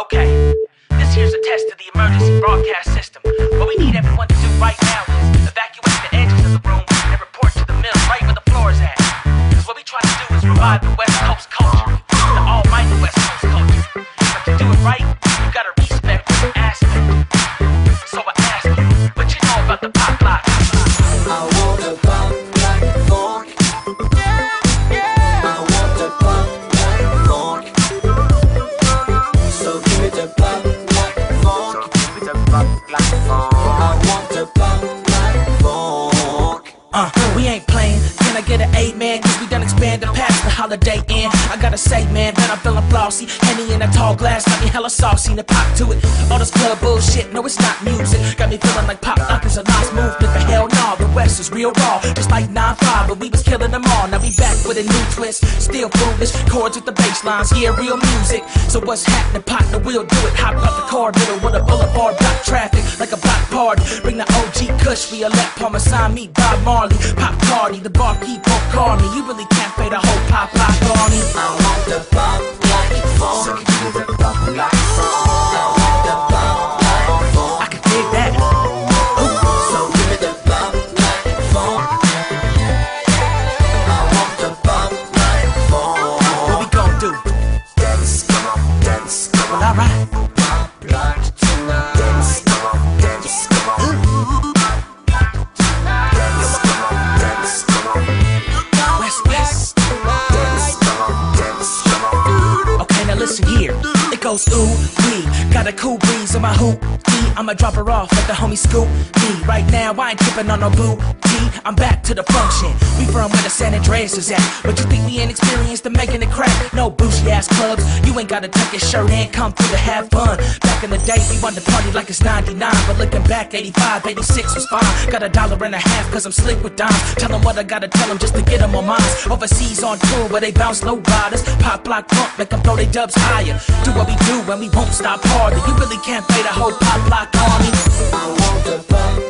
Okay, this here's a test of the emergency broadcast system. Holiday end. I gotta say, man, that I'm feeling flossy. Henny in a tall glass, got me hella saucy. And pop to it. All this club bullshit, no, it's not music. Got me feeling like pop lock is a lost movement. But hell no, the is real raw. Just like 9-5, but we was killing them all. Now we back with a new twist. Still foolish. Chords with the bass lines, yeah, real music. So what's happening, partner? We'll do it. Hop out the car, middle with a boulevard, block traffic like a block party. Bring the OG Kush, we elect Parmesan, meet Bob Marley. Pop party, the barkeep won't call me. You really can't fade a whole pop lock on me. I want the pop like funk. So give me the pop like funk. On. Okay, goes ooh wee. Got a cool breeze on my hoop. I'ma drop her off at the homie scoop. Me right now, I ain't tripping on no boo. I'm back to the function. We from where the San Andreas is at. But you think we ain't experienced in making it crack? No bougie ass clubs. You ain't gotta tuck your shirt and come through to have fun. Back in the day, we wanted to party like it's 99. But looking back, 85, 86 was fine. Got a dollar and a half cause I'm slick with dimes. Tell them what I gotta tell them just to get them on minds. Overseas on tour where they bounce low riders. Pop block pump, make them throw their dubs higher. Do what we do and we won't stop harder. You really can't play the whole pop block on me. I want the